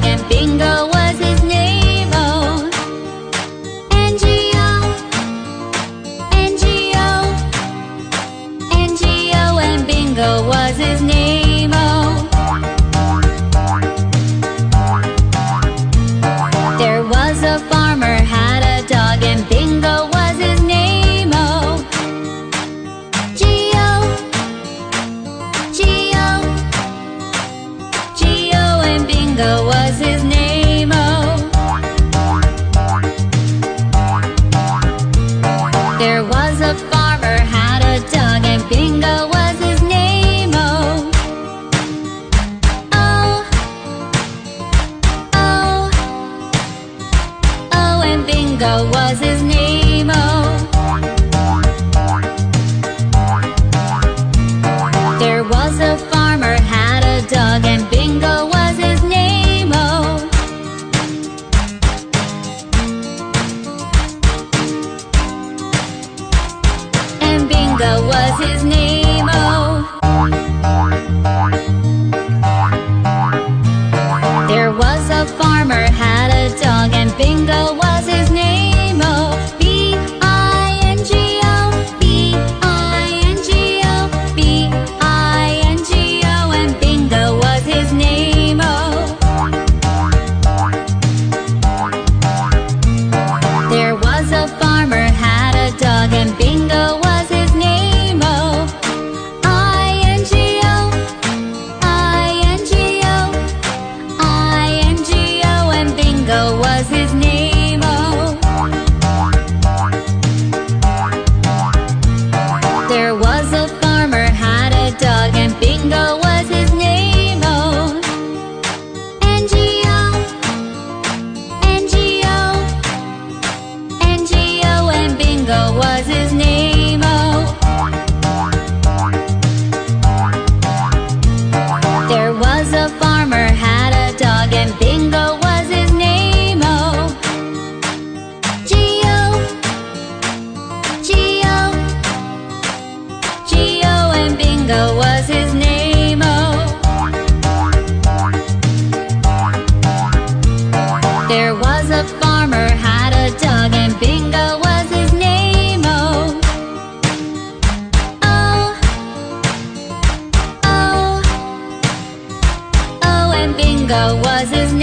and bingo Was his name, oh. There was a farmer had a dog and Bingo was his name, oh. Oh, oh, oh, and Bingo was his name, oh. There was a farmer had a dog and was his name. was a farmer, had a dog, and Bingo was his name. Oh, oh, oh, oh, and Bingo was his name.